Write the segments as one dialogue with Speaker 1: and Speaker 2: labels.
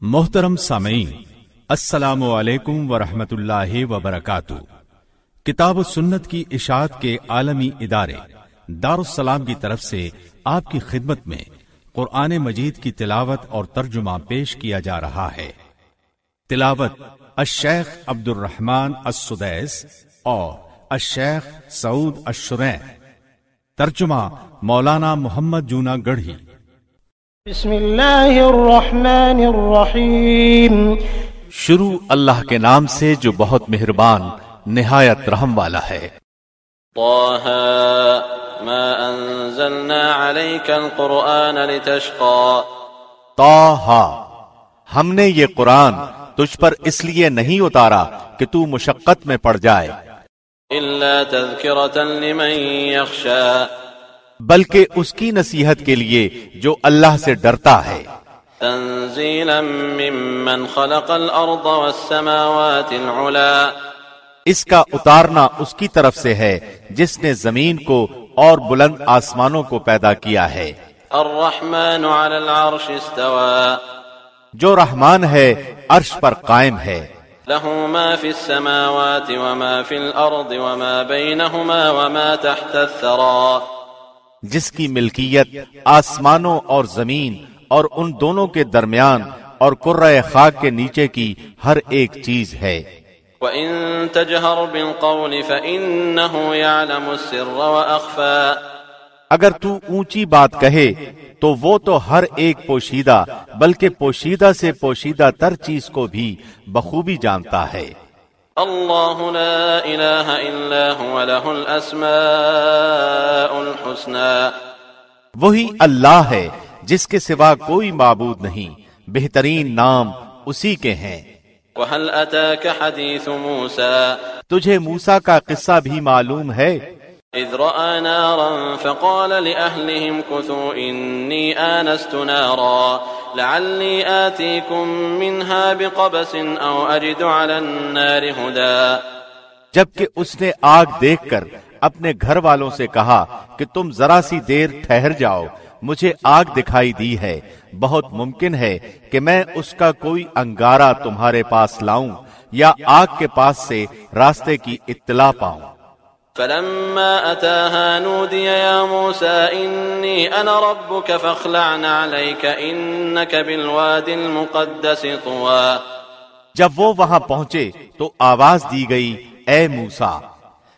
Speaker 1: محترم سامعین، السلام علیکم ورحمۃ اللہ وبرکاتہ۔ کتاب و سنت کی اشاعت کے عالمی ادارے دارالسلام کی طرف سے آپ کی خدمت میں قرآن مجید کی تلاوت اور ترجمہ پیش کیا جا رہا ہے۔ تلاوت الشیخ عبد الرحمن السدیس اور الشیخ سعود الشرین۔ ترجمہ مولانا محمد جونا گڑھی۔
Speaker 2: بسم اللہ الرحمن الرحیم۔
Speaker 3: شروع اللہ کے نام سے جو بہت مہربان نہایت رحم والا ہے۔
Speaker 4: طه ما انزلنا عليك القرآن لتشقى۔
Speaker 3: طه ہم نے یہ قرآن تجھ پر اس لیے نہیں اتارا کہ تو مشقت میں پڑ جائے۔
Speaker 4: إلا تذكرة لمن يخشى۔
Speaker 3: بلکہ اس کی نصیحت کے لیے جو اللہ سے ڈرتا ہے۔
Speaker 4: تنزيلا ممن خلق الأرض والسماوات العلا۔
Speaker 3: اس کا اتارنا اس کی طرف سے ہے جس نے زمین کو اور بلند آسمانوں کو پیدا کیا ہے۔
Speaker 4: الرحمن على العرش استوى۔
Speaker 3: جو رحمان ہے عرش پر قائم ہے۔
Speaker 4: له ما في السماوات وما في الأرض وما بينهما وما تحت الثرى۔
Speaker 3: جس کی ملکیت آسمانوں اور زمین اور ان دونوں کے درمیان اور کرہ خاک کے نیچے کی ہر ایک چیز ہے۔
Speaker 4: وَإِن تَجْهَرْ بِالْقَوْلِ فَإِنَّهُ يَعْلَمُ السِّرَّ وَأَخْفَى۔
Speaker 3: اگر تو اونچی بات کہے تو وہ تو ہر ایک پوشیدہ بلکہ پوشیدہ سے پوشیدہ تر چیز کو بھی بخوبی جانتا ہے۔
Speaker 4: اللہ لا الہ الا هو له الاسماء الحسنى.
Speaker 3: وہی اللہ ہے جس کے سوا کوئی معبود نہیں بہترین نام اسی کے ہیں۔
Speaker 4: وهل اتاك حديث موسى؟
Speaker 3: تجھے موسا کا قصہ بھی معلوم ہے؟
Speaker 4: إذ رأى نارا فقال لأهلهم كثوا إني آنست نارا لعلي آتيكم منها بقبس أو أجد على النار هدى.
Speaker 3: جبکہ اس نے آگ دیکھ کر اپنے گھر والوں سے کہا کہ تم ذرا سی دیر ٹھہر جاؤ، مجھے آگ دکھائی دی ہے۔ بہت ممکن ہے کہ میں اس کا کوئی انگارہ تمہارے پاس لاؤں یا آگ کے پاس سے راستے کی اطلاع پاؤں۔
Speaker 4: فلما أتاها نودي يا موسى إني أنا ربك فاخلعن عليك إنك بالواد المقدس طوى.
Speaker 3: جب وہ وہاں پہنچے تو آواز دی گئی اے موسا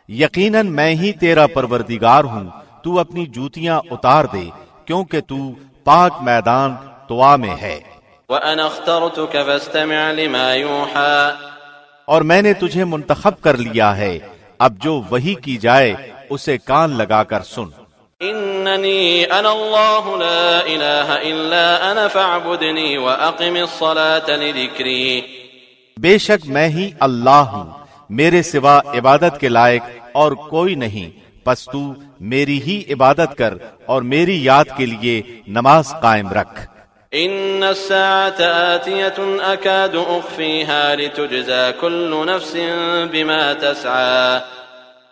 Speaker 3: یقیناً میں ہی تیرا پروردگار ہوں تو اپنی جوتیاں اتار دے کیونکہ تو پاک میدان توا میں ہے۔
Speaker 4: وأنا اخترتك فاستمع لما يوحى.
Speaker 3: اور میں نے تجھے منتخب کر لیا ہے اب جو وہی کی جائے اسے کان لگا کر سن۔
Speaker 4: إنني أنا الله لا إله إلا أنا فاعبدني وأقم الصلاة لذكري
Speaker 3: بے شک میں ہی اللہ ہوں میرے سوا عبادت کے لائق اور کوئی نہیں۔ پس تو میری ہی عبادت کر اور میری یاد کے لیے نماز قائم رکھ۔
Speaker 4: إن الساعة آتية أكاد أخفيها لتجزى كل نفس بما تسعى.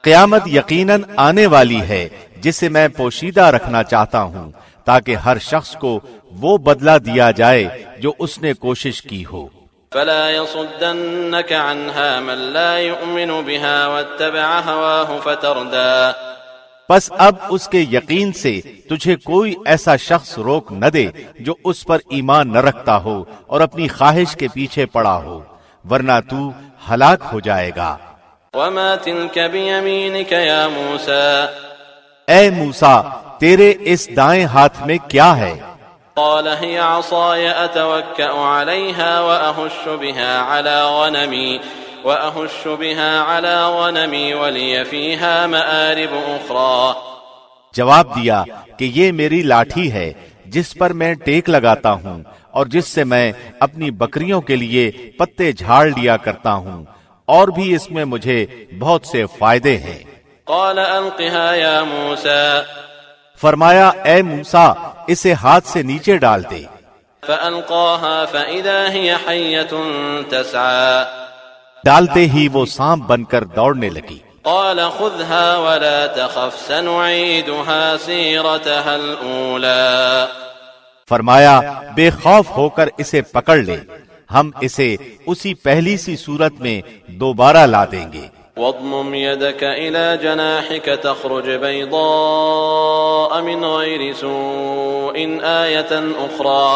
Speaker 3: قیامت یقیناً آنے والی ہے جسے میں پوشیدہ رکھنا چاہتا ہوں تاکہ ہر شخص کو وہ بدلہ دیا جائے جو اس نے کوشش کی ہو۔
Speaker 4: فلا يصدنك عنها من لا يؤمن بها واتبع هواه فتردى.
Speaker 3: پس اب اس کے یقین سے تجھے کوئی ایسا شخص روک نہ دے جو اس پر ایمان نہ رکھتا ہو اور اپنی خواہش کے پیچھے پڑا ہو ورنہ تو ہلاک ہو جائے گا۔
Speaker 4: وما تلك بيمينك يا موسى؟
Speaker 3: اے موسا تیرے اس دائیں ہاتھ میں کیا ہے؟
Speaker 4: قال هي عصاي أتوكأ عليها وأهش بها على غنمي۔ وأهش بها على غنمي ولي فيها مآرب أخرى.
Speaker 3: جواب دیا کہ یہ میری لاٹھی ہے جس پر میں ٹیک لگاتا ہوں اور جس سے میں اپنی بکریوں کے لیے پتے جھاڑ لیا کرتا ہوں اور بھی اس میں مجھے بہت سے فائدے ہیں۔
Speaker 4: قال ألقها يا موسى.
Speaker 3: فرمایا اے موسا اسے ہاتھ سے نیچے ڈال دے۔
Speaker 4: فألقاها فإذا هي حية تسعى.
Speaker 3: ڈالتے ہی وہ سانپ بن کر دوڑنے لگی۔
Speaker 4: قال خذها ولا تخف سنعيدها سيرتها الأولى
Speaker 3: فرمایا بے خوف ہو کر اسے پکڑ لے ہم اسے اسی پہلی سی صورت میں دوبارہ لا دیں گے۔
Speaker 4: واضمم يدك إلى جناحك تخرج بيضاء من غير سوء آية أخرى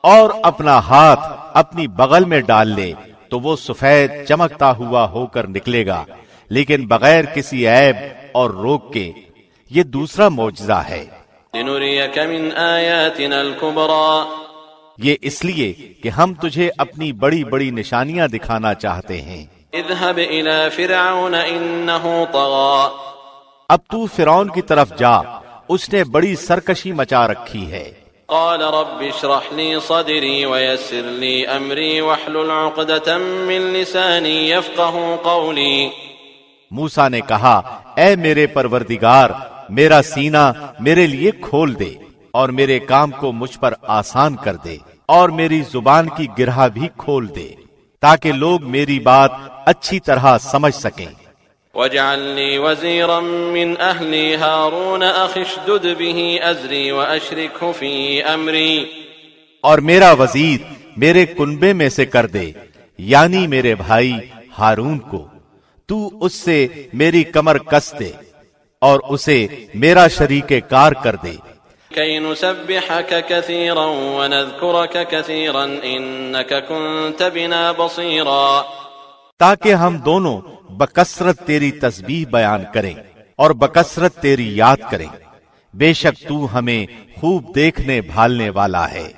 Speaker 3: اور اپنا ہاتھ اپنی بغل میں ڈال لے۔ تو وہ سفید چمکتا ہوا ہو کر نکلے گا لیکن بغیر کسی عیب اور روک کے یہ دوسرا معجزہ ہے۔
Speaker 4: من
Speaker 3: یہ اس لیے کہ ہم تجھے اپنی بڑی بڑی نشانیاں دکھانا چاہتے ہیں۔
Speaker 4: اذهب إلى فرعون إنه طغى۔
Speaker 3: اب تو فرعون کی طرف جا اس نے بڑی سرکشی مچا رکھی ہے۔
Speaker 4: قال رب اشرح لي صدري ويسر لي أمري واحلل عقدة من لساني يفقه قولي
Speaker 3: موسا نے کہا، اے میرے پروردگار، میرا سینہ میرے لیے کھول دے اور میرے کام کو مجھ پر آسان کر دے اور میری زبان کی گرہ بھی کھول دے تاکہ لوگ میری بات اچھی طرح سمجھ سکیں۔
Speaker 4: واجعل لي وزيرا من أهلي هارون أخي اشدد به أزري وأشركه في أمري.
Speaker 3: اور میرا وزیر میرے کنبے میں سے کر دے یعنی میرے بھائی ہارون کو۔ تو اس سے میری کمر کس دے اور اسے میرا شریک کار کر دے۔
Speaker 4: كي نسبحك كثيرا ونذكرك كثيرا إنك كنت بنا بصيرا
Speaker 3: تاکہ ہم دونوں بکثرت تیری تسبیح بیان کریں اور بکثرت تیری یاد کریں بے شک تو ہمیں خوب دیکھنے بھالنے والا ہے۔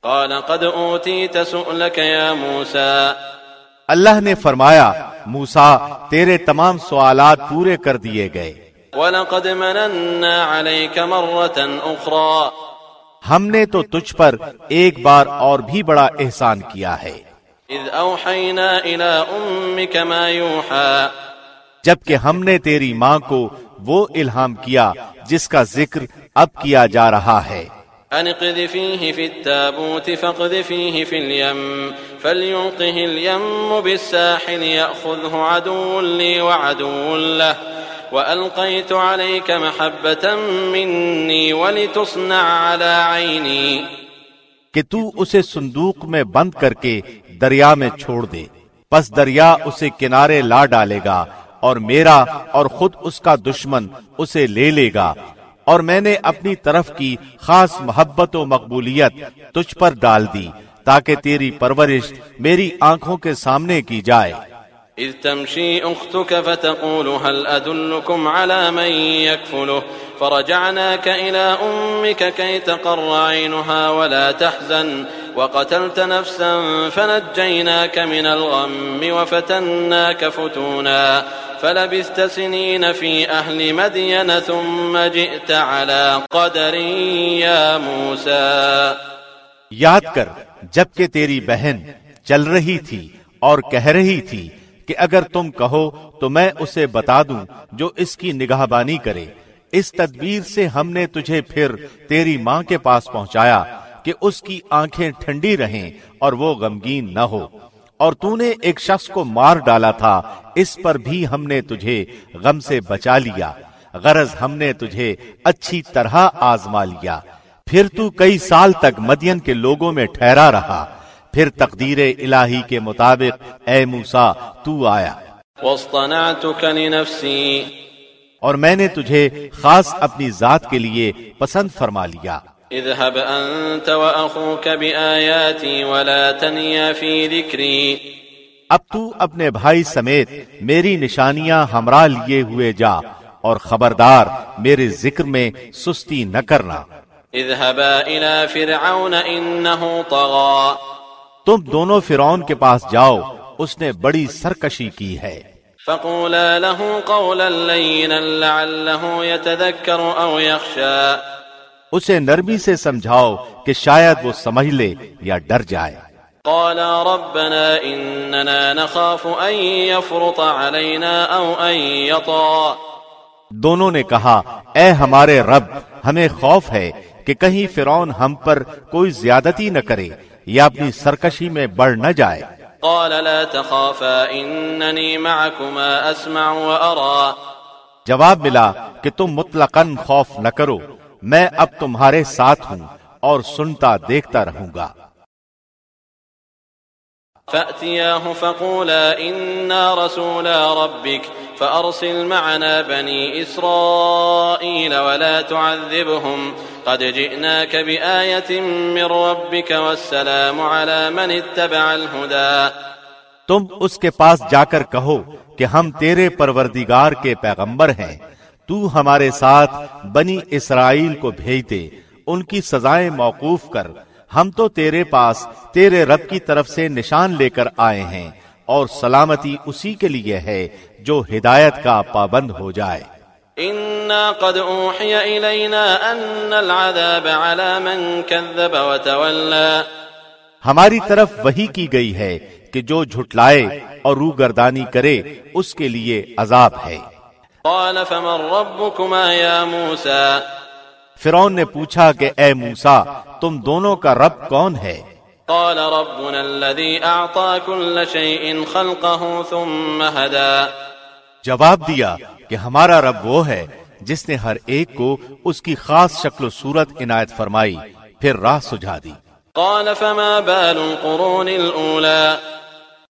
Speaker 4: قال قد أوتيت سؤلك يا موسى
Speaker 3: اللہ نے فرمایا موسا تیرے تمام سوالات پورے کر دیے گئے۔
Speaker 4: ولقد مننا عليك مرة أخرى
Speaker 3: ہم نے تو تجھ پر ایک بار اور بھی بڑا احسان کیا ہے۔
Speaker 4: إذ أوحينا إلى أمك ما يوحى.
Speaker 3: جبکہ ہم نے تیری ماں کو وہ الہام کیا جس کا ذکر اب کیا جا رہا ہے۔
Speaker 4: أن اقذفيه في التابوت فاقذفيه في اليم فليلقه اليم بالساحل يأخذه عدو لي وعدو له وألقيت عليك محبة مني ولتصنع على عيني.
Speaker 3: کہ تو اسے صندوق میں بند کر کے دریا میں چھوڑ دے۔ پس دریا اسے کنارے لا ڈالے گا اور میرا اور خود اس کا دشمن اسے لے لے گا۔ اور میں نے اپنی طرف کی خاص محبت و مقبولیت تجھ پر ڈال دی تاکہ تیری پرورش میری آنکھوں کے سامنے کی جائے۔
Speaker 4: إذ تمشي أختك فتقول هل أدلكم على من يكفله؟ فرجعناك إلى أمك كي تقر عينها ولا تحزن. وقتلت نفسا فنجيناك من الغم وفتناك فتونا. فلبثت سنين في أهل مدين ثم جئت على قدر يا موسى.
Speaker 3: یاد کر، جبکہ تیری بہن چل رہی تھی اور کہہ رہی تھی کہ اگر تم کہو تو میں اسے بتا دوں جو اس کی نگہبانی کرے۔ اس تدبیر سے ہم نے تجھے پھر تیری ماں کے پاس پہنچایا کہ اس کی آنکھیں ٹھنڈی رہیں اور وہ غمگین نہ ہو۔ اور تو نے ایک شخص کو مار ڈالا تھا، اس پر بھی ہم نے تجھے غم سے بچا لیا۔ غرض ہم نے تجھے اچھی طرح آزما لیا۔ پھر تو کئی سال تک مدین کے لوگوں میں ٹھہرا رہا۔ پھر تقدیر الہی کے مطابق اے موسا تو آیا۔ اور میں نے تجھے خاص اپنی ذات کے لیے پسند فرما لیا۔
Speaker 4: اذهب أنت وأخوك بآياتي ولا تنيا في ذكري
Speaker 3: اب تو اپنے بھائی سمیت میری نشانیاں ہمراہ لیے ہوئے جا اور خبردار میرے ذکر میں سستی نہ کرنا۔
Speaker 4: اذهبا إلى فرعون إنه طغى
Speaker 3: تم دونوں فرعون کے پاس جاؤ اس نے بڑی سرکشی کی ہے۔
Speaker 4: فقولا له قولا لينا لعله يتذكر أو يخشى۔
Speaker 3: اسے نرمی سے سمجھاؤ کہ شاید وہ سمجھ لے یا ڈر جائے۔
Speaker 4: قالا ربنا إننا نخاف أن يفرط علينا أو أن يطغى۔
Speaker 3: دونوں نے کہا اے ہمارے رب ہمیں خوف ہے کہ کہیں فرعون ہم پر کوئی زیادتی نہ کرے۔ یا اپنی سرکشی میں بڑھ نہ جائے۔
Speaker 4: قال لا تخافا إنني معكما أسمع وأرى
Speaker 3: جواب ملا کہ تم مطلقاً خوف نہ کرو میں اب تمہارے ساتھ ہوں اور سنتا دیکھتا رہوں گا۔
Speaker 4: فأتياه فقولا إنا رسولا ربك فأرسل معنا بني إسرائيل ولا تعذبهم قد جئناك بآية من ربك والسلام على من اتبع الهدى.
Speaker 3: تم اس کے پاس جا کر کہو کہ ہم تیرے پروردگار کے پیغمبر ہیں۔ تو ہمارے ساتھ بنی اسرائیل کو بھیج دے، ان کی سزائیں موقوف کر۔ ہم تو تیرے پاس تیرے رب کی طرف سے نشان لے کر آئے ہیں اور سلامتی اسی کے لیے ہے جو ہدایت کا پابند ہو جائے۔
Speaker 4: إنا قد أوحي إلينا أن العذاب على من كذب وتولى۔
Speaker 3: ہماری طرف وہی کی گئی ہے کہ جو جھٹلائے اور روگردانی کرے اس کے لیے عذاب ہے۔
Speaker 4: قال فمن ربكما يا موسى؟
Speaker 3: فرعون نے پوچھا کہ اے موسا تم دونوں کا رب کون ہے؟
Speaker 4: قال ربنا الذي أعطى كل شيء خلقه ثم هدى.
Speaker 3: جواب دیا کہ ہمارا رب وہ ہے جس نے ہر ایک کو اس کی خاص شکل و صورت عنایت فرمائی پھر راہ سجھا دی۔
Speaker 4: قال فما بال القرون الأولى.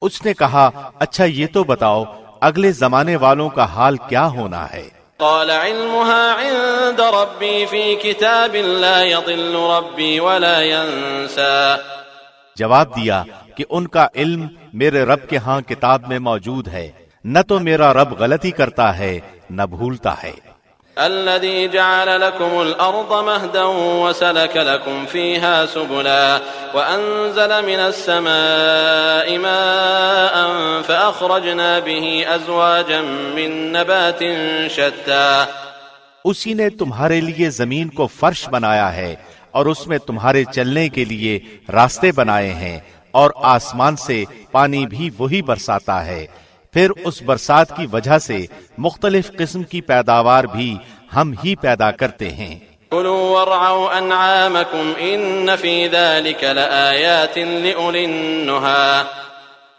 Speaker 3: اس نے کہا اچھا یہ تو بتاؤ اگلے زمانے والوں کا حال کیا ہونا ہے؟
Speaker 4: قال علمها عند ربي في كتاب لا يضل ربي ولا ينسى.
Speaker 3: جواب دیا کہ ان کا علم میرے رب کے ہاں کتاب میں موجود ہے، نہ تو میرا رب غلطی کرتا ہے، نہ بھولتا ہے۔
Speaker 4: الذي جعل لكم الأرض مهدا وسلك لكم فيها سبلا وأنزل من السماء ماء فأخرجنا به أزواجا من نبات شتى.
Speaker 3: اسی نے تمہارے لیے زمین کو فرش بنایا ہے اور اس میں تمہارے چلنے کے لیے راستے بنائے ہیں اور آسمان سے پانی بھی وہی برساتا ہے۔ پھر اس برسات کی وجہ سے مختلف قسم کی پیداوار بھی ہم ہی پیدا کرتے ہیں۔
Speaker 4: كلوا وارعوا أنعامكم إن في ذلك لآيات لأولي النهى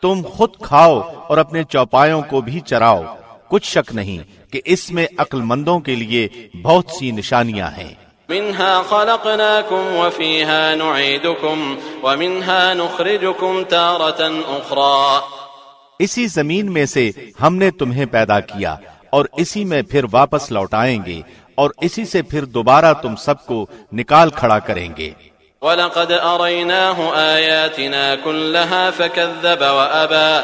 Speaker 3: تم خود کھاؤ اور اپنے چوپایوں کو بھی چراؤ۔ کچھ شک نہیں کہ اس میں عقل مندوں کے لیے بہت سی نشانیاں ہیں۔
Speaker 4: منها خلقناكم وفيها نعيدكم ومنها نخرجكم تارة أخرى
Speaker 3: اسی زمین میں سے ہم نے تمہیں پیدا کیا اور اسی میں پھر واپس لوٹائیں گے اور اسی سے پھر دوبارہ تم سب کو نکال کھڑا کریں گے۔
Speaker 4: ولقد أريناه آياتنا كلها فكذب وأبى۔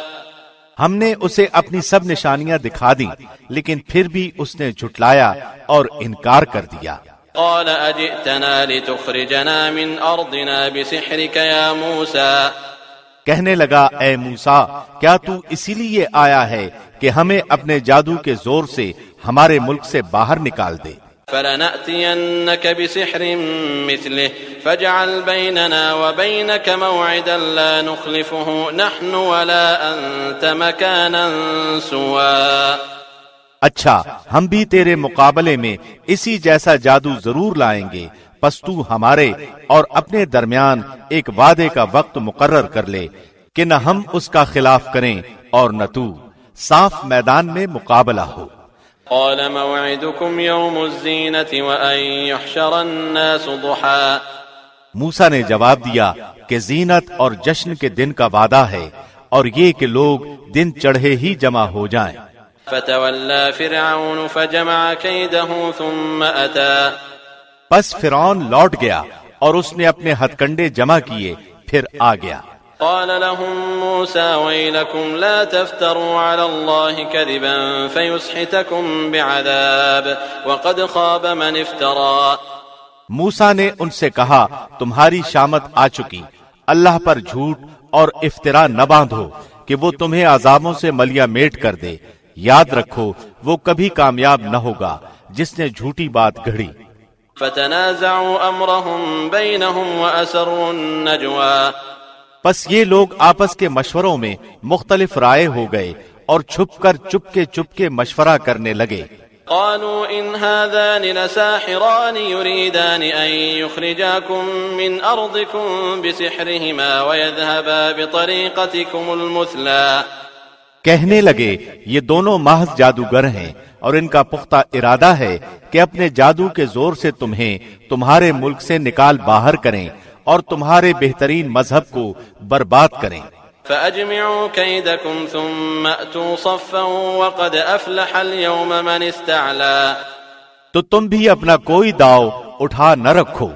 Speaker 3: ہم نے اسے اپنی سب نشانیاں دکھا دی لیکن پھر بھی اس نے جھٹلایا اور انکار کر دیا۔
Speaker 4: قال أجئتنا لتخرجنا من أرضنا بسحرك يا موسى۔
Speaker 3: کہنے لگا اے موسا کیا تو اسی لیے آیا ہے کہ ہمیں اپنے جادو کے زور سے ہمارے ملک سے باہر نکال دے؟
Speaker 4: فلنأتينك بسحر مثله فاجعل بيننا وبينك موعدا لا نخلفه نحن ولا أنت مكانا سوا
Speaker 3: اچھا ہم بھی تیرے مقابلے میں اسی جیسا جادو ضرور لائیں گے۔ پس تو ہمارے اور اپنے درمیان ایک وعدے کا وقت مقرر کر لے کہ نہ ہم اس کا خلاف کریں اور نہ تو صاف میدان میں مقابلہ ہو۔
Speaker 4: قال موعدكم يوم الزينة وأن يحشر الناس ضحى۔
Speaker 3: موسا نے جواب دیا کہ زینت اور جشن کے دن کا وعدہ ہے اور یہ کہ لوگ دن چڑھے ہی جمع ہو جائیں۔
Speaker 4: فتولى فرعون فجمع كيده ثم أتى۔
Speaker 3: پس فرعون لوٹ گیا اور اس نے اپنے ہتھ کنڈے جمع کیے پھر آ گیا۔
Speaker 4: قال لهم موسى ويلكم لا تفتروا على الله كذبا فيسحتكم بعذاب وقد خاب من افترى۔
Speaker 3: موسا نے ان سے کہا تمہاری شامت آ چکی اللہ پر جھوٹ اور افطرا نہ باندھو کہ وہ تمہیں عذابوں سے ملیا میٹ کر دے۔ یاد رکھو وہ کبھی کامیاب نہ ہوگا جس نے جھوٹی بات گھڑی۔
Speaker 4: فتنازعوا أمرهم بينهم وأسروا النجوى.
Speaker 3: پس یہ لوگ آپس کے مشوروں میں مختلف رائے ہو گئے اور چھپ کر چپ کے چپ کے مشورہ کرنے لگے۔
Speaker 4: قالوا إن هذان لساحران يريدان أن يخرجاكم من أرضكم بسحرهما ويذهبا بطريقتكم المثلى.
Speaker 3: کہنے لگے یہ دونوں محض جادوگر ہیں اور ان کا پختہ ارادہ ہے کہ اپنے جادو کے زور سے تمہیں تمہارے ملک سے نکال باہر کریں اور تمہارے بہترین مذہب کو برباد کریں.
Speaker 4: فأجمعوا كيدكم ثم أتوا صفا وقد أفلح اليوم من استعلا
Speaker 3: تو تم بھی اپنا کوئی داؤ اٹھا نہ رکھو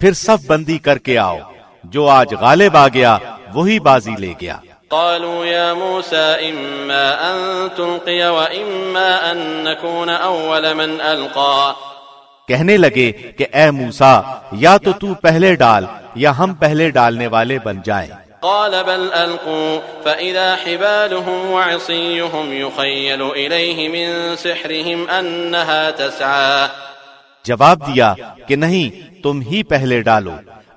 Speaker 3: پھر صف بندی کر کے آؤ جو آج غالب آ گیا وہی بازی لے گیا۔
Speaker 4: قالوا يا موسى إما أن تلقي وإما أن نكون أول من ألقى.
Speaker 3: کہنے لگے کہ اے موسا یا تو تو پہلے ڈال یا ہم پہلے ڈالنے والے بن جائیں۔
Speaker 4: قال بل ألقوا فإذا حبالهم وعصيهم يخيل إليه من سحرهم أنها تسعى.
Speaker 3: جواب دیا کہ نہیں تم ہی پہلے ڈالو۔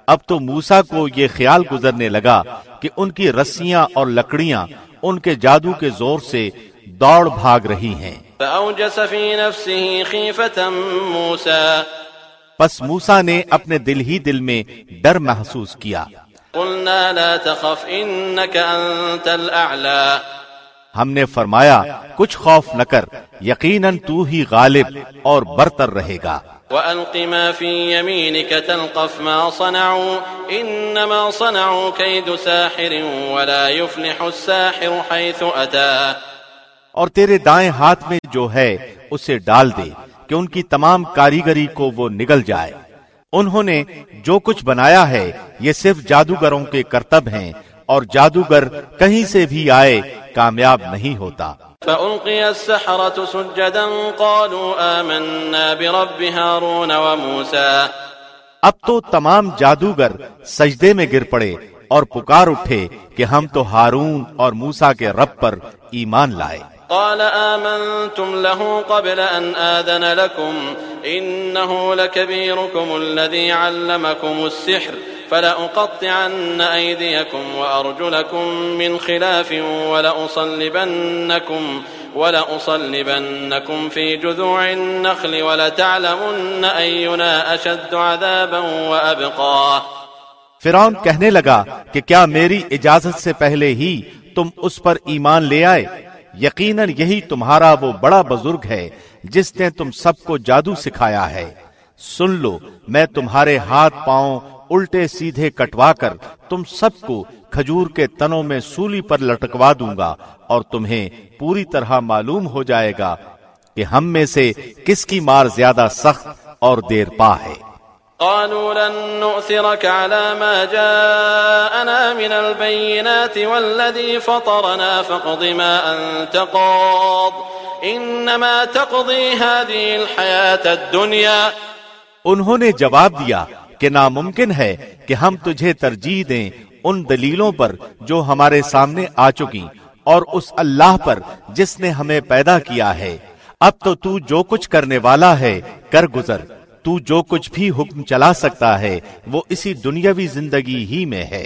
Speaker 3: اب تو موسا کو یہ خیال گزرنے لگا کہ ان کی رسیاں اور لکڑیاں ان کے جادو کے زور سے دوڑ بھاگ رہی ہیں۔
Speaker 4: فأوجس في نفسه خيفة موسى۔
Speaker 3: پس موسا نے اپنے دل ہی دل میں ڈر محسوس کیا۔
Speaker 4: قلنا لا تخف إنك أنت الأعلى۔
Speaker 3: ہم نے فرمایا کچھ خوف نہ کر یقیناً تو ہی غالب اور برتر رہے گا۔
Speaker 4: وألق ما في يمينك تلقف ما صنعوا إنما صنعوا كيد ساحر ولا يفلح الساحر حيث أتى۔
Speaker 3: اور تیرے دائیں ہاتھ میں جو ہے، اسے ڈال دے کہ ان کی تمام کاریگری کو وہ نگل جائے۔ انہوں نے جو کچھ بنایا ہے، یہ صرف جادوگروں کے کرتب ہیں اور جادوگر کہیں سے بھی آئے کامیاب نہیں ہوتا۔
Speaker 4: فألقي السحرة سجدا قالوا آمنا برب هارون وموسى۔
Speaker 3: اب تو تمام جادوگر سجدے میں گر پڑے اور پکار اٹھے کہ ہم تو ہارون اور موسا کے رب پر ایمان لائے۔
Speaker 4: قال آمنتم له قبل أن آذن لكم إنه لكبيركم الذي علمكم السحر۔ فلأقطعن أيديكم وأرجلكم من خلاف ولأصلبنكم ولأصلبنكم في جذوع النخل ولتعلمن أينا أشد عذابا وأبقى
Speaker 3: فرعون کہنے لگا کہ کیا میری اجازت سے پہلے ہی تم اس پر ایمان لے آئے؟ یقیناً یہی تمہارا وہ بڑا بزرگ ہے جس نے تم سب کو جادو سکھایا ہے۔ سن لو، میں تمہارے ہاتھ پاؤں الٹے سیدھے کٹوا کر تم سب کو کھجور کے تنوں میں سولی پر لٹکوا دوں گا اور تمہیں پوری طرح معلوم ہو جائے گا کہ ہم میں سے کس کی مار زیادہ سخت اور دیر پا ہے۔
Speaker 4: قالوا لن نؤثرك على ما جاءنا من البينات والذي فطرنا فاقض ما أنت قاض إنما تقضي هذه الحياة الدنيا۔
Speaker 3: انہوں نے جواب دیا کہ ناممکن ہے کہ ہم تجھے ترجیح دیں ان دلیلوں پر جو ہمارے سامنے آ چکی اور اس اللہ پر جس نے ہمیں پیدا کیا ہے۔ اب تو تو جو کچھ کرنے والا ہے، کر گزر۔ تو جو کچھ بھی حکم چلا سکتا ہے، وہ اسی دنیاوی زندگی ہی میں ہے۔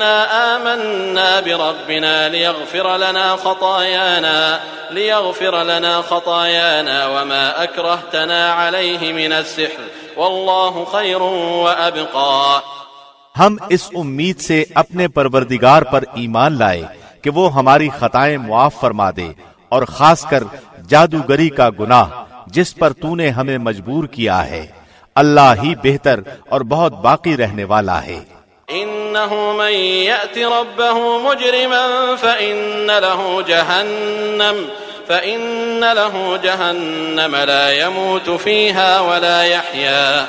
Speaker 4: إنا آمنا بربنا ليغفر لنا خطايانا ليغفر لنا خطايانا وما أكرهتنا عليه من السحر. والله خير وأبقى.
Speaker 3: ہم اس امید سے اپنے پروردگار پر ایمان لائے کہ وہ ہماری خطائیں معاف فرما دے اور خاص کر جادوگری کا گناہ جس پر تو نے ہمیں مجبور کیا ہے۔ اللہ ہی بہتر اور بہت باقی رہنے والا ہے۔
Speaker 4: إنه من يأت ربه مجرما فإن له جهنم، فإن له جهنم لا يموت فيها ولا يحيا۔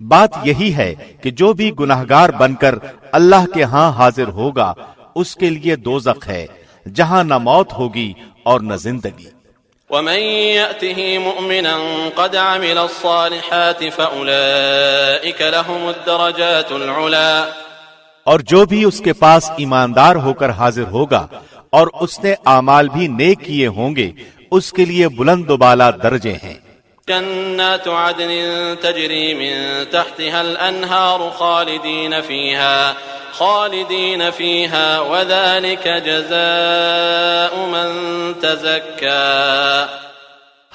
Speaker 3: بات یہی ہے کہ جو بھی گناہگار بن کر اللہ کے ہاں حاضر ہوگا، اس کے لیے دوزخ ہے، جہاں نہ موت ہوگی اور نہ زندگی۔
Speaker 4: ومن يأته مؤمنا قد عمل الصالحات فأولئك لهم الدرجات العلا
Speaker 3: اور جو بھی اس کے پاس ایماندار ہو کر حاضر ہوگا اور اس نے اعمال بھی نیک کیے ہوں گے، اس کے لیے بلند و بالا درجے ہیں۔
Speaker 4: جنات عدن تجري من تحتها الأنهار خالدين فيها خالدين فيها، وذلك جزاء من تزكى.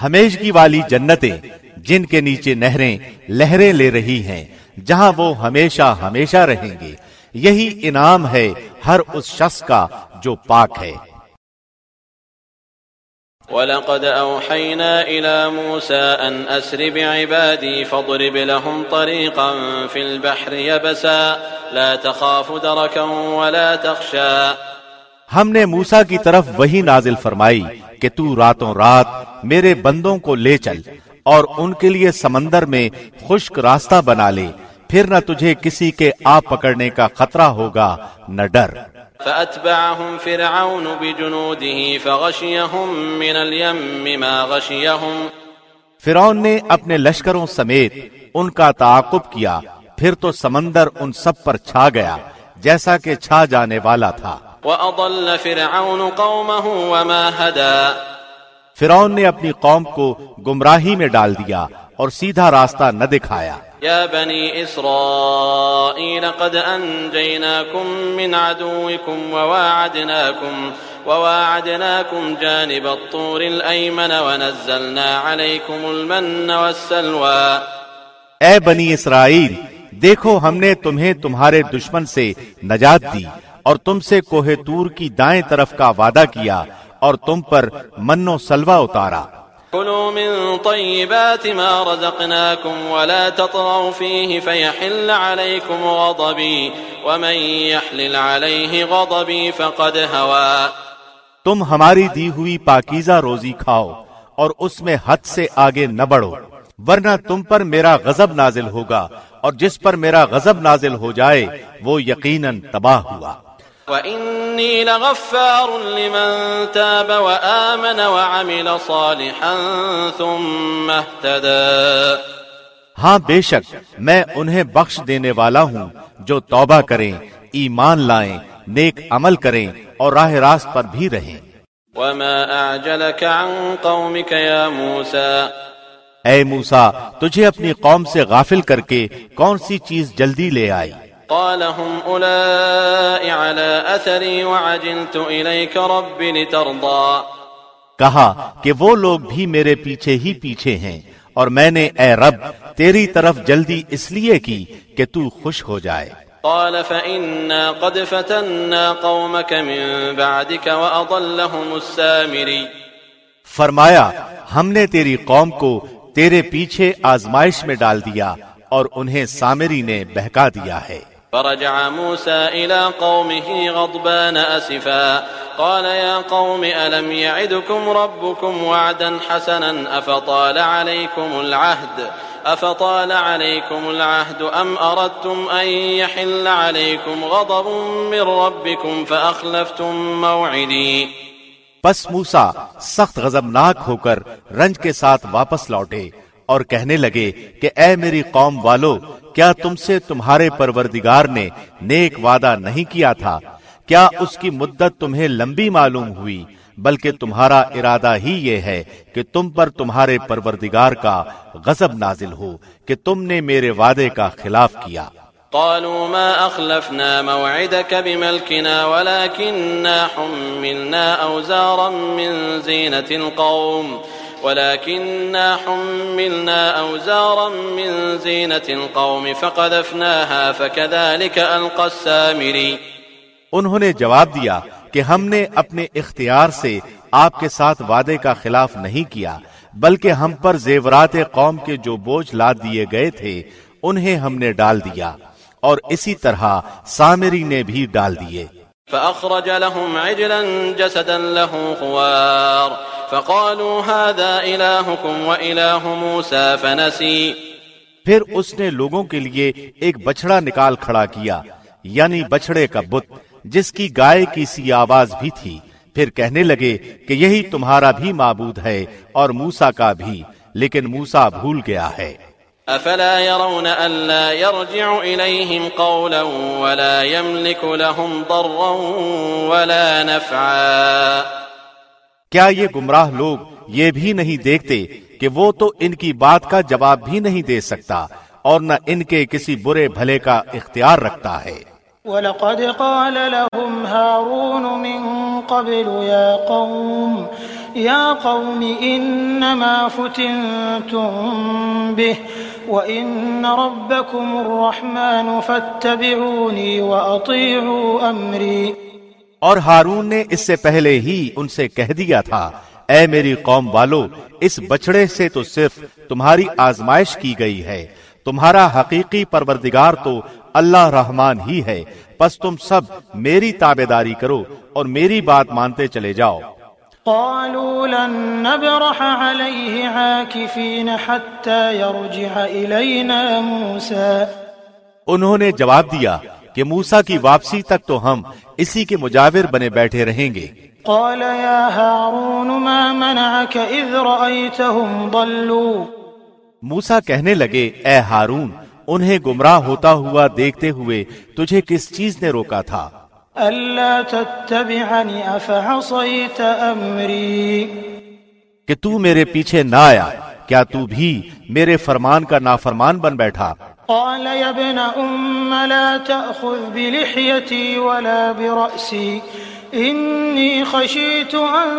Speaker 3: ہمیشگی والی جنتیں جن کے نیچے نہریں لہریں لے رہی ہیں، جہاں وہ ہمیشہ ہمیشہ رہیں گے، یہی انعام ہے ہر اس شخص کا جو پاک ہے۔
Speaker 4: ولقد أوحينا إلى موسى أن أسر بعبادي فاضرب لهم طريقا في البحر يبسا. لا تخاف دركا ولا تخشى.
Speaker 3: ہم نے موسا کی طرف وہی نازل فرمائی کہ تو راتوں رات میرے بندوں کو لے چل اور ان کے لیے سمندر میں خشک راستہ بنا لے، پھر نہ تجھے کسی کے آپ پکڑنے کا خطرہ ہوگا، نہ ڈر۔
Speaker 4: فأتبعهم فرعون بجنوده فغشيهم من اليم ما غشيهم.
Speaker 3: فرعون نے اپنے لشکروں سمیت ان کا تعاقب کیا پھر تو سمندر ان سب پر چھا گیا جیسا کہ چھا جانے والا تھا۔
Speaker 4: وأضل فرعون قومه وما هدى.
Speaker 3: فرعون نے اپنی قوم کو گمراہی میں ڈال دیا اور سیدھا راستہ نہ دکھایا۔
Speaker 4: يا بني إسرائيل قد أنجيناكم من عدوكم وواعدناكم وواعدناكم جانب الطور الأيمن ونزلنا عليكم المن والسلوى.
Speaker 3: اے بنی اسرائیل، دیکھو ہم نے تمہیں تمہارے دشمن سے نجات دی اور تم سے کوہ تور کی دائیں طرف کا وعدہ کیا اور تم پر من و سلوہ اتارا۔
Speaker 4: كلوا من طيبات ما رزقناكم ولا تطغوا فيه فيحل عليكم غضبي ومن يحلل عليه غضبي فقد هوى
Speaker 3: تم ہماری دی ہوئی پاکیزہ روزی کھاؤ اور اس میں حد سے آگے نہ بڑھو، ورنہ تم پر میرا غضب نازل ہوگا اور جس پر میرا غضب نازل ہو جائے، وہ یقیناً تباہ ہوا۔
Speaker 4: وإني لغفار لمن تاب وآمن وعمل صالحا ثم اهتدى
Speaker 3: ہاں بے شک میں انہیں بخش دینے والا ہوں جو توبہ کریں ایمان لائیں نیک عمل کریں اور راہ راست پر بھی رہیں۔
Speaker 4: وما أعجلك عن قومك يا موسى؟
Speaker 3: اے موسا تجھے اپنی قوم سے غافل کر کے کون سی چیز جلدی لے آئی؟
Speaker 4: قال هم أولئك على أثري وعجلت إليك رب لترضى.
Speaker 3: کہا کہ وہ لوگ بھی میرے پیچھے ہی پیچھے ہیں اور میں نے اے رب تیری طرف جلدی اس لیے کی کہ تو خوش ہو جائے۔
Speaker 4: قال فإنا قد فتنا قومك من بعدك وأضلهم السامري.
Speaker 3: فرمایا ہم نے تیری قوم کو تیرے پیچھے آزمائش میں ڈال دیا اور انہیں سامری نے بہکا دیا ہے۔
Speaker 4: فرجع موسى إلى قومه غضبان أسفا. قال يا قوم، ألم يعدكم ربكم وعدا حسنا؟ أفطال عليكم العهد؟ أفطال عليكم العهد أم أردتم أن يحل عليكم غضب من ربكم فأخلفتم موعدي؟
Speaker 3: پس موسا سخت غضبناک ہو کر رنج کے ساتھ واپس لوٹے۔ اور کہنے لگے کہ اے میری قوم والو، کیا تم سے تمہارے پروردگار نے نیک وعدہ نہیں کیا تھا؟ کیا اس کی مدت تمہیں لمبی معلوم ہوئی؟ بلکہ تمہارا ارادہ ہی یہ ہے کہ تم پر تمہارے پروردگار کا غضب نازل ہو، کہ تم نے میرے وعدے کا خلاف کیا۔
Speaker 4: قالوا ما أخلفنا موعدك بملكنا ولكننا حملنا أوزارا من زينة القوم. ولكننا حملنا أوزارا من زينة القوم فقذفناها فكذلك ألقى السامري
Speaker 3: انہوں نے جواب دیا کہ ہم نے اپنے اختیار سے آپ کے ساتھ وعدے کا خلاف نہیں کیا، بلکہ ہم پر زیورات قوم کے جو بوجھ لاد دیے گئے تھے، انہیں ہم نے ڈال دیا اور اسی طرح سامری نے بھی ڈال دیے۔
Speaker 4: فأخرج لهم عجلا جسدا له خوار. فقالوا هذا إلهكم وإله موسى فنسي.
Speaker 3: پھر اس نے لوگوں کے لیے ایک بچڑا نکال کھڑا کیا یعنی بچڑے کا بت، جس کی گائے کی سی آواز بھی تھی۔ پھر کہنے لگے کہ یہی تمہارا بھی معبود ہے اور موسا کا بھی، لیکن موسا بھول گیا ہے۔
Speaker 4: أفلا يرون ألا يرجع إليهم قولا ولا يملك لهم ضرا ولا نفعا.
Speaker 3: کیا یہ گمراہ لوگ یہ بھی نہیں دیکھتے کہ وہ تو ان کی بات کا جواب بھی نہیں دے سکتا اور نہ ان کے کسی برے بھلے کا اختیار رکھتا ہے۔
Speaker 2: ولقد قال لهم هارون من قبل يا قوم يا قوم إنما فتنتم به وإن ربكم الرحمن فاتبعوني وأطيعوا أمري.
Speaker 3: اور ہارون نے اس سے پہلے ہی ان سے کہہ دیا تھا، اے میری قوم والو، اس بچڑے سے تو صرف تمہاری آزمائش کی گئی ہے۔ تمہارا حقیقی پروردگار تو اللہ رحمان ہی ہے۔ پس تم سب میری تابے داری کرو اور میری بات مانتے چلے جاؤ۔
Speaker 2: قالوا لن نبرح عليه عاكفين حتى يرجع إلينا موسى.
Speaker 3: انہوں نے جواب دیا کہ موسا کی واپسی تک تو ہم اسی کے مجاور بنے بیٹھے رہیں گے۔
Speaker 2: قال يا هارون ما منعك إذ رأيتهم ضلوا؟
Speaker 3: موسا کہنے لگے اے ہارون انہیں گمراہ ہوتا ہوا دیکھتے ہوئے تجھے کس چیز نے روکا تھا؟
Speaker 2: ألا تتبعني أفعصيت أمري؟
Speaker 3: کہ تو میرے پیچھے نہ آیا کیا تو بھی میرے فرمان کا نافرمان بن بیٹھا؟
Speaker 2: قال يا ابن أم لا تأخذ بلحيتي ولا برأسي إني خشيت أن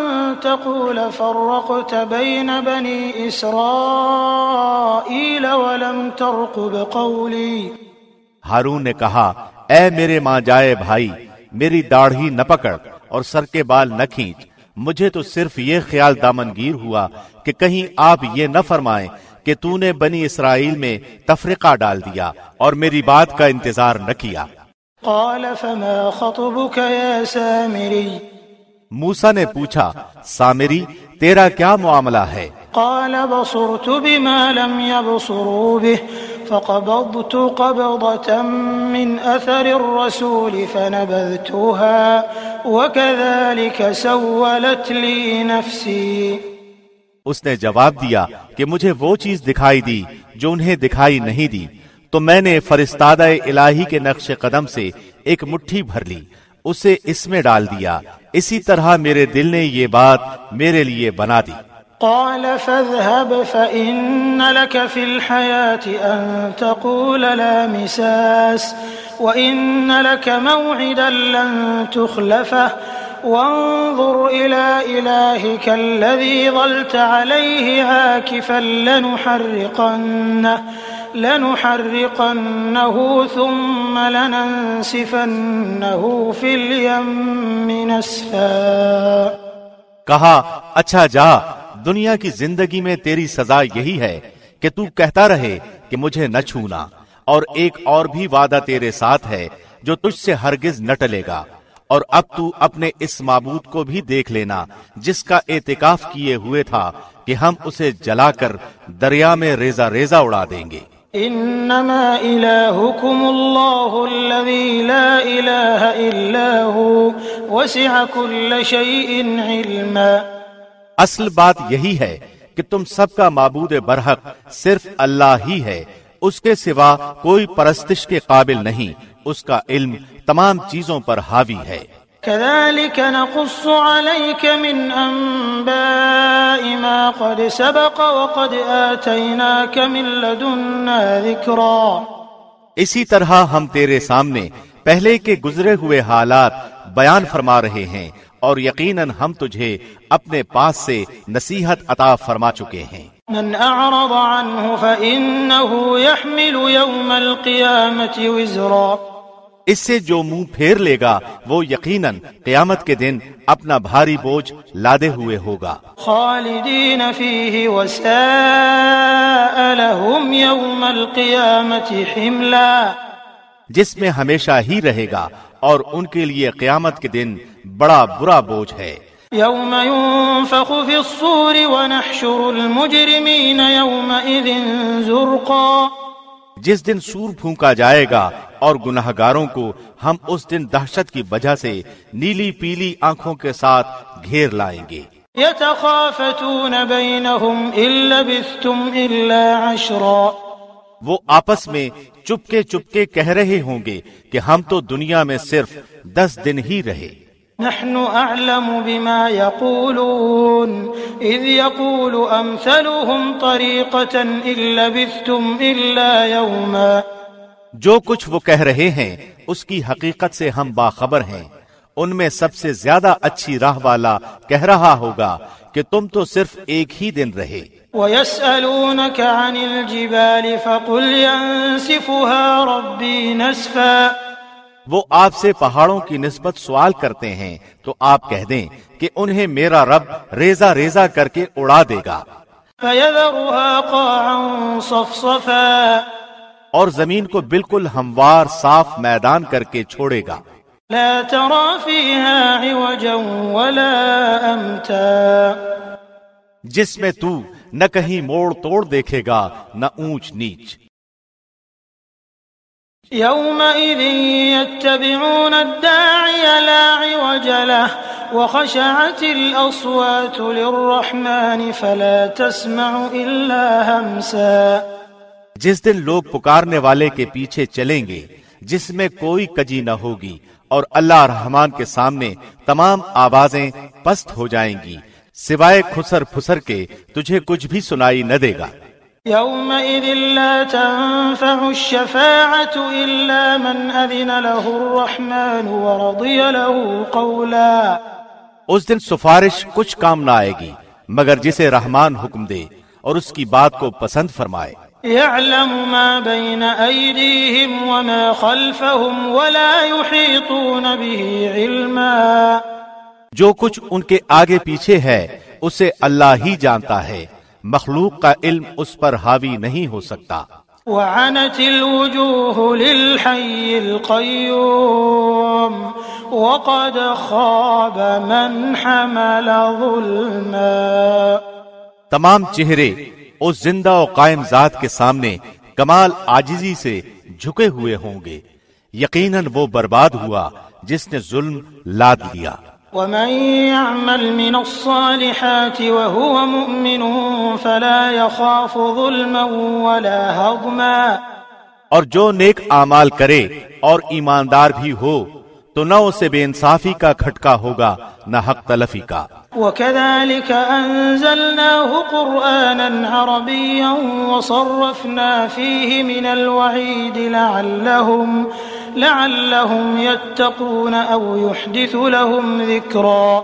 Speaker 2: تقول فرقت بين بني إسرائيل ولم ترقب قولي.
Speaker 3: ہارون نے کہا اے میرے ماں جائے بھائی میری داڑھی نہ پکڑ اور سر کے بال نہ کھینچ۔ مجھے تو صرف یہ خیال دامنگیر ہوا کہ کہیں آپ یہ نہ فرمائیں کہ تو نے بنی اسرائیل میں تفرقہ ڈال دیا اور میری بات کا انتظار نہ کیا۔
Speaker 2: قال فما خطبك يا سامري؟
Speaker 3: موسا نے پوچھا سامری تیرا کیا معاملہ ہے؟
Speaker 2: قال بصرت بما لم يبصروا به فقبضت قبضة من أثر الرسول فنبذتها وكذلك سولت لي نفسي.
Speaker 3: اس نے جواب دیا کہ مجھے وہ چیز دکھائی دی جو انہیں دکھائی نہیں دی تو میں نے فرستادہ الہی کے نقش قدم سے ایک مٹھی بھر لی اسے اس میں ڈال دیا اسی طرح میرے دل نے یہ بات میرے لیے بنا دی۔
Speaker 2: قال فاذهب فإن لك في الحياة أن تقول لا مساس، وإن لك موعدا لن تخلفه، وانظر إلى إلهك الذي ظلت عليه عاكفا لنحرقنه. لنحرقنه ثم لننسفنه في اليم نسفا
Speaker 3: کہا اچھا جا، دنیا کی زندگی میں تیری سزا یہی ہے کہ تو کہتا رہے کہ مجھے نہ چھونا اور ایک اور بھی وعدہ تیرے ساتھ ہے جو تجھ سے ہرگز نہ ٹلے گا۔ اور اب تو اپنے اس معبود کو بھی دیکھ لینا جس کا اعتکاف کیے ہوئے تھا کہ ہم اسے جلا کر دریا میں ریزہ ریزہ اڑا دیں گے۔
Speaker 2: انما الهكم الله الذي لا اله الا هو وسع كل شيء علما.
Speaker 3: اصل بات یہی ہے کہ تم سب کا معبود برحق صرف اللہ ہی ہے اس کے سوا کوئی پرستش کے قابل نہیں اس کا علم تمام چیزوں پر حاوی ہے۔
Speaker 2: كذلك نقص عليك من أنباء قد سبق وقد آتيناك من لدنا ذكرا۔
Speaker 3: اسی طرح ہم تیرے سامنے پہلے کے گزرے ہوئے حالات بیان فرما رہے ہیں اور یقیناً ہم تجھے اپنے پاس سے نصیحت عطا فرما چکے ہیں۔
Speaker 2: من أعرض عنه فإنه يحمل يوم القيامة وزرا۔
Speaker 3: اس سے جو منہ پھیر لے گا وہ یقیناً قیامت کے دن اپنا بھاری بوجھ لادے ہوئے ہوگا۔
Speaker 2: خالدين فيه وساء لهم يوم القيامة حملا
Speaker 3: جس میں ہمیشہ ہی رہے گا اور ان کے لیے قیامت کے دن بڑا برا بوجھ ہے۔
Speaker 2: يوم ينفخ في الصور ونحشر المجرمين يومئذ زرقا۔
Speaker 3: جس دن سور پھونکا جائے گا اور گناہ گاروں کو ہم اس دن دہشت کی وجہ سے نیلی پیلی آنکھوں کے ساتھ گھیر لائیں گے۔
Speaker 2: يتخافتون بينهم إن لبثتم إلا عشرا۔
Speaker 3: وہ آپس میں چپکے چپکے کہہ رہے ہوں گے کہ ہم تو دنیا میں صرف دس دن ہی رہے۔
Speaker 2: نحن أعلم بما يقولون إذ يقول أمثلهم طريقة إن لبثتم إلا يوما.
Speaker 3: جو کچھ وہ کہہ رہے ہیں اس کی حقیقت سے ہم باخبر ہیں۔ ان میں سب سے زیادہ اچھی راہ والا کہہ رہا ہوگا کہ تم تو صرف ایک ہی دن رہے۔
Speaker 2: ويسألونك عن الجبال فقل ينسفها ربي نسفا۔
Speaker 3: وہ آپ سے پہاڑوں کی نسبت سوال کرتے ہیں تو آپ کہہ دیں کہ انہیں میرا رب ریزہ ریزہ کر کے اڑا دے گا۔
Speaker 2: فيذرها قاعا صفصفا۔
Speaker 3: اور زمین کو بالکل ہموار صاف میدان کر کے چھوڑے گا۔
Speaker 2: لا ترى فيها عوجا ولا أمتا۔
Speaker 3: جس میں تو نہ کہیں موڑ توڑ دیکھے گا نہ اونچ نیچ۔
Speaker 2: يومئذ يتبعون الداعي لا عوج له، وخشعت الأصوات للرحمن فلا تسمع إلا همسا.
Speaker 3: جس دن لوگ پکارنے والے کے پیچھے چلیں گے، جس میں کوئی کجی نہ ہوگی، اور اللہ رحمان کے سامنے تمام آوازیں پست ہو جائیں گی، سوائے خسر پھسر کے تجھے کچھ بھی سنائی نہ دے گا۔
Speaker 2: يومئذ لا تنفع الشفاعة إلا من أذن له الرحمن ورضي له قولا.
Speaker 3: اس دن سفارش کچھ کام نہ آئے گی مگر جسے رحمان حکم دے اور اس کی بات کو پسند فرمائے۔
Speaker 2: يعلم ما بين أيديهم وما خلفهم ولا يحيطون به علما.
Speaker 3: جو کچھ ان کے آگے پیچھے ہے اسے اللہ ہی جانتا ہے۔ مخلوق کا علم اس پر حاوی نہیں ہو سکتا۔
Speaker 2: وعنت الوجوه للحي القيوم وقد خاب من حمل ظلما۔
Speaker 3: تمام چہرے اس زندہ و قائم ذات کے سامنے کمال آجزی سے جھکے ہوئے ہوں گے۔ یقیناً وہ برباد ہوا جس نے ظلم لاد لیا۔
Speaker 2: ومن يعمل من الصالحات وهو مؤمن فلا يخاف ظلما ولا هضما
Speaker 3: اور جو نیک اعمال کرے اور ایماندار بھی ہو تو نہ اسے بے انصافی کا کھٹکا ہوگا نہ حق تلفی کا۔
Speaker 2: وكذلك أنزلناه قرآنا عربيا وصرفنا فيه من الوعيد لعلهم لعلهم يتقون أو يحدث لهم ذكرا۔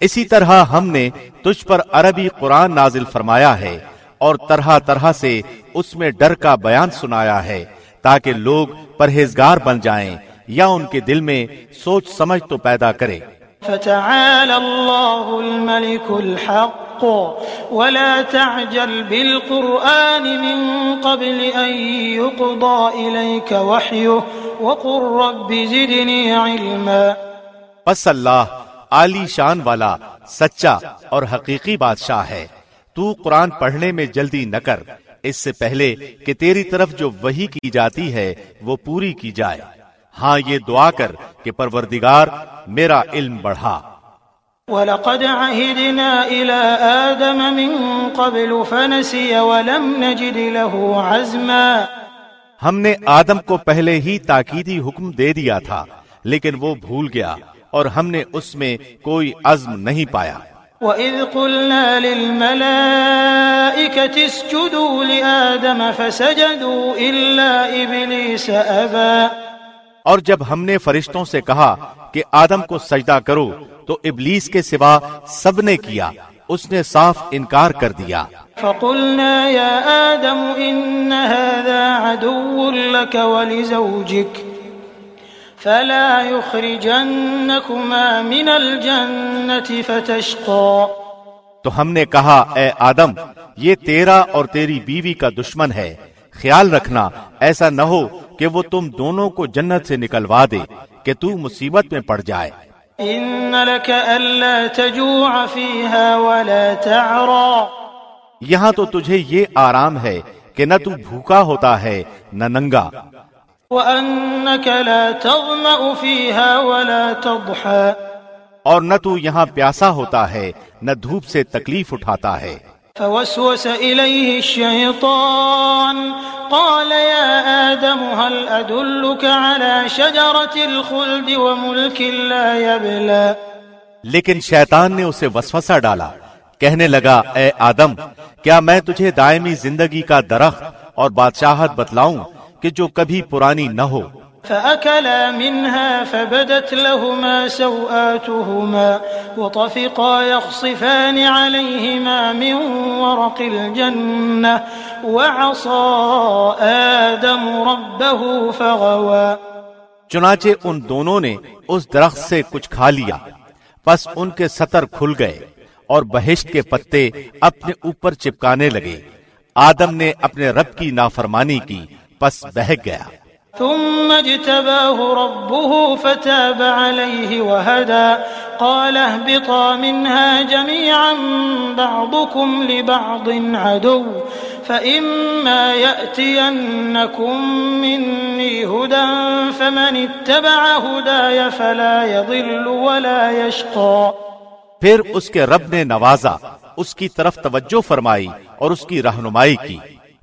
Speaker 3: اسی طرح ہم نے تجھ پر عربی قرآن نازل فرمایا ہے اور طرح طرح سے اس میں ڈر کا بیان سنایا ہے تاکہ لوگ پرہیزگار بن جائیں یا ان کے دل میں سوچ سمجھ تو پیدا کرے۔
Speaker 2: فتعالى الله الملك الحق ولا تعجل بالقرآن من قبل أن يقضى إليك وحيه وقل رب زدني علما.
Speaker 3: پس اللہ عالی شان والا، سچا اور حقیقی بادشاہ ہے۔ تو قرآن پڑھنے میں جلدی نہ کر۔ اس سے پہلے کہ تیری طرف جو وہی کی جاتی ہے، وہ پوری کی جائے۔ ہاں یہ دعا کر کہ پروردگار میرا علم بڑھا۔
Speaker 2: ولقد عهدنا إلى آدم من قبل فنسي ولم نجد له عزما.
Speaker 3: ہم نے آدم کو پہلے ہی تاکیدی حکم دے دیا تھا لیکن وہ بھول گیا اور ہم نے اس میں کوئی عزم نہیں پایا۔
Speaker 2: وإذ قلنا للملائكة اسجدوا لآدم فسجدوا إلا إبليس أبى
Speaker 3: اور جب ہم نے فرشتوں سے کہا کہ آدم کو سجدہ کرو تو ابلیس کے سوا سب نے کیا اس نے صاف انکار کر دیا۔
Speaker 2: فقلنا يا آدم إن هذا عدو لك ولزوجك فلا يخرجنكما من الجنة فتشقى
Speaker 3: تو ہم نے کہا اے آدم یہ تیرا اور تیری بیوی کا دشمن ہے۔ خیال رکھنا ایسا نہ ہو کہ وہ تم دونوں کو جنت سے نکلوا دے۔ کہ تو مصیبت میں پڑ جائے۔
Speaker 2: لك ألا تجوع فيها ولا تعرى
Speaker 3: یہاں تو تجھے یہ آرام ہے کہ نہ تو بھوکا ہوتا ہے نہ ننگا۔
Speaker 2: لا تظمأ فيها ولا تضحى
Speaker 3: اور نہ تو یہاں پیاسا ہوتا ہے نہ دھوپ سے تکلیف اٹھاتا ہے۔
Speaker 2: فوسوس إليه الشيطان. قال يا آدم هل أدلك على شجرة الخلد وملك لا يبلى؟
Speaker 3: لیکن شیطان نے اسے وسوسہ ڈالا، کہنے لگا، اے آدم، کیا میں تجھے دائمی زندگی کا درخت اور بادشاہت بتلاؤں کہ جو کبھی پرانی نہ ہو؟
Speaker 2: فأكلا منها فبدت لهما سوآتهما وطفقا يخصفان عليهما من ورق الجنة وعصى آدم ربه فغوى.
Speaker 3: چنانچہ ان دونوں نے اس درخت سے کچھ کھا لیا۔ پس ان کے سطر کھل گئے اور بہشت کے پتے اپنے اوپر چپکانے لگے۔ آدم نے اپنے رب کی نافرمانی کی، پس بہک گیا۔
Speaker 2: ثم اجتباه ربه فتاب عليه وهدى. قال اهبطا منها جميعا بعضكم لبعض عدو. فإما يأتينكم مني هدى فمن اتبع هداي فلا يضل ولا يشقى.
Speaker 3: پھر اس کے رب نے نوازا، اس کی طرف توجہ فرمائی اور اس کی رہنمائی کی۔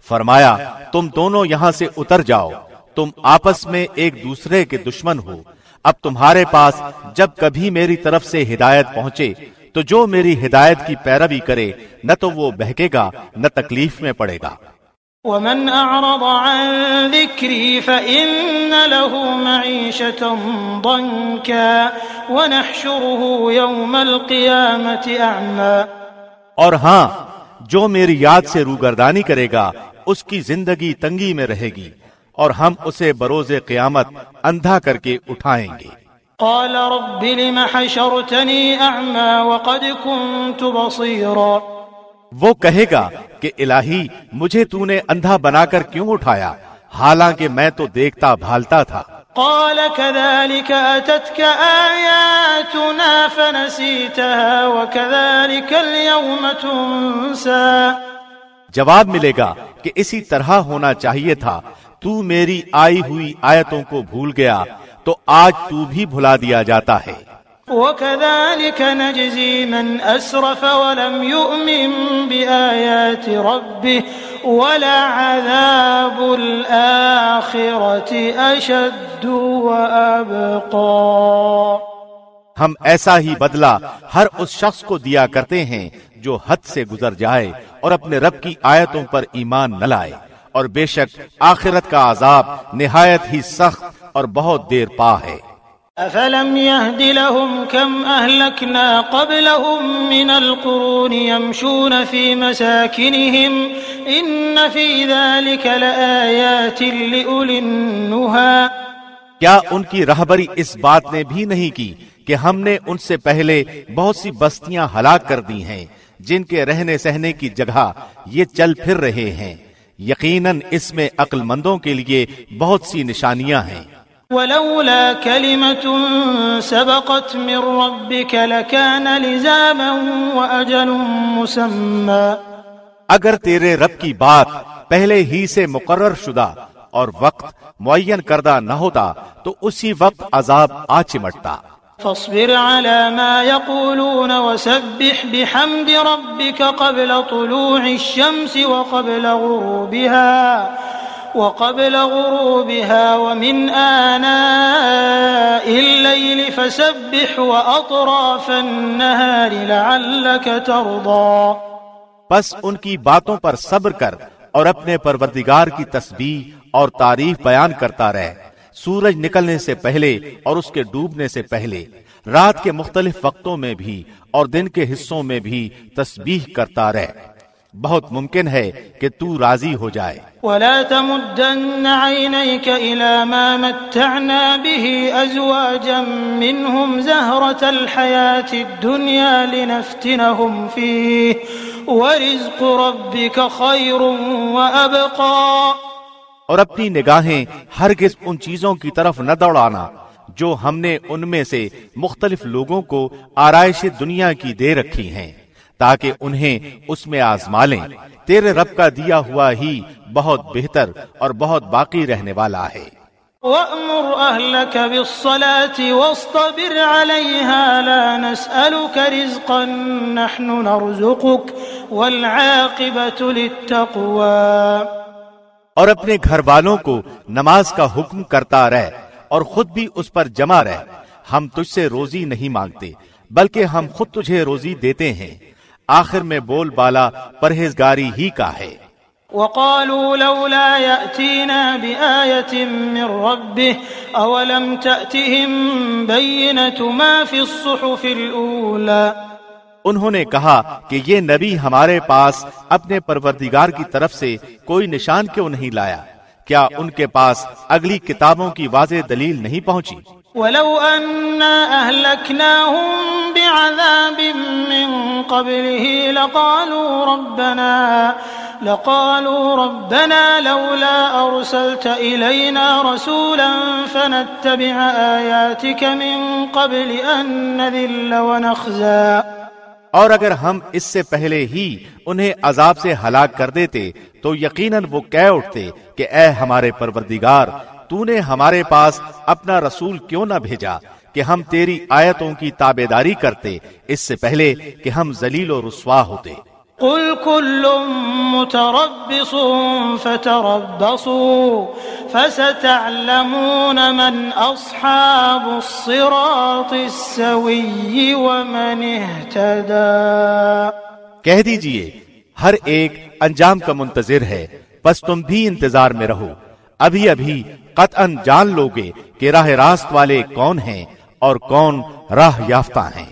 Speaker 3: فرمایا، تم دونوں یہاں سے اتر جاؤ۔ تم آپس میں ایک دوسرے کے دشمن ہو۔ اب تمہارے پاس جب کبھی میری طرف سے ہدایت پہنچے تو جو میری ہدایت کی پیروی کرے نہ تو وہ بہکے گا نہ تکلیف میں پڑے گا۔
Speaker 2: ومن أعرض عن ذكري فإن له معيشة ضنكا ونحشره يوم القيامة أعمى۔
Speaker 3: اور ہاں جو میری یاد سے روگردانی کرے گا اس کی زندگی تنگی میں رہے گی۔ اور ہم اسے بروز قیامت اندھا کر کے اٹھائیں گے۔
Speaker 2: قال رب لم حشرتني أعمى وقد كنت بصيرا۔
Speaker 3: وہ کہے گا کہ الہی مجھے تو نے اندھا بنا کر کیوں اٹھایا؟ حالانکہ میں تو دیکھتا بھالتا تھا۔
Speaker 2: قال كذلك أتتك آياتنا فنسيتها وكذلك اليوم تنسى۔
Speaker 3: جواب ملے گا کہ اسی طرح ہونا چاہیے تھا۔ تو میری آئی ہوئی آیتوں کو بھول گیا تو آج تو بھی بھلا دیا جاتا ہے۔
Speaker 2: وكذلك نجزي من أسرف ولم يؤمن بآيات ربه ولا عذاب الآخرة أشد وأبقى۔
Speaker 3: ہم ایسا ہی بدلہ ہر اس شخص کو دیا کرتے ہیں جو حد سے گزر جائے اور اپنے رب کی آیتوں پر ایمان نہ لائے۔ اور بے شک آخرت کا عذاب نہایت ہی سخت اور بہت دیر پا ہے۔
Speaker 2: أفلم يهد لهم كم أهلكنا قبلهم من القرون يمشون في مساكنهم إن في ذلك لآيات لأولي النهى۔
Speaker 3: کیا ان کی رہبری اس بات نے بھی نہیں کی کہ ہم نے ان سے پہلے بہت سی بستیاں ہلاک کر دی ہیں جن کے رہنے سہنے کی جگہ یہ چل پھر رہے ہیں۔ یقیناً اس میں عقل مندوں کے لیے بہت سی نشانیاں ہیں۔
Speaker 2: ولولا كلمة سبقت من ربك لكان لزاما وأجل مسمى۔
Speaker 3: اگر تیرے رب کی بات پہلے ہی سے مقرر شدہ اور وقت معین کردہ نہ ہوتا تو اسی وقت عذاب آ چمٹتا۔
Speaker 2: فاصبر على ما يقولون وسبح بحمد ربك قبل طلوع الشمس وقبل غروبها وقبل غروبها ومن آناء الليل فسبح وأطراف النهار لعلك ترضى.
Speaker 3: بس ان کی باتوں پر صبر کر اور اپنے پروردگار کی تسبیح اور تعریف بیان کرتا رہ۔ سورج نکلنے سے پہلے اور اس کے ڈوبنے سے پہلے، رات کے مختلف وقتوں میں بھی اور دن کے حصوں میں بھی تسبیح کرتا رہ۔ بہت ممکن ہے کہ تو راضی ہو جائے۔
Speaker 2: ولا تمدن عينيك إلى ما متعنا به أزواجا منهم زهرة الحياة الدنيا لنفتنهم فيه، ورزق ربك خير وأبقى۔
Speaker 3: اور اپنی نگاہیں ہرگز ان چیزوں کی طرف نہ دوڑانا، جو ہم نے ان میں سے مختلف لوگوں کو آرائش دنیا کی دے رکھی ہیں، تاکہ انہیں اس میں آزما لیں۔ تیرے رب کا دیا ہوا ہی بہت بہتر اور بہت باقی رہنے والا ہے۔
Speaker 2: وأمر أهلك بالصلاة واصطبر عليها لا نسألك رزقا نحن نرزقك والعاقبة للتقوى۔
Speaker 3: اور اپنے گھر والوں کو نماز کا حکم کرتا رہ اور خود بھی اس پر جمع رہ۔ ہم تجھ سے روزی نہیں مانگتے، بلکہ ہم خود تجھے روزی دیتے ہیں۔ آخر میں بول بالا پرہیزگاری ہی کا ہے۔
Speaker 2: وقالوا لولا يأتينا بآية من ربه، أولم تأتهم بينة ما في الصحف الأولى؟
Speaker 3: انہوں نے کہا کہ یہ نبی ہمارے پاس اپنے پروردگار کی طرف سے کوئی نشان کیوں نہیں لایا؟ کیا ان کے پاس اگلی کتابوں کی واضح دلیل نہیں پہنچی؟
Speaker 2: ولو أنا أهلكناهم بعذاب من قبله لقالوا ربنا لقالوا ربنا لولا أرسلت إلينا رسولا فنتبع آياتك من قبل أن نذل ونخزى.
Speaker 3: اور اگر ہم اس سے پہلے ہی انہیں عذاب سے ہلاک کر دیتے، تو یقیناً وہ کہہ اٹھتے کہ اے ہمارے پروردگار، تو نے ہمارے پاس اپنا رسول کیوں نہ بھیجا کہ ہم تیری آیتوں کی تابے داری کرتے، اس سے پہلے کہ ہم ذلیل و رسوا ہوتے۔
Speaker 2: قل كل متربص فتربصوا فستعلمون من أصحاب الصراط السوي ومن اهتدى.
Speaker 3: کہہ دیجیے، ہر ایک انجام کا منتظر ہے، بس تم بھی انتظار میں رہو۔ ابھی ابھی قطعا جان لوگے کہ راہ راست والے کون ہیں اور کون راہ یافتہ ہیں۔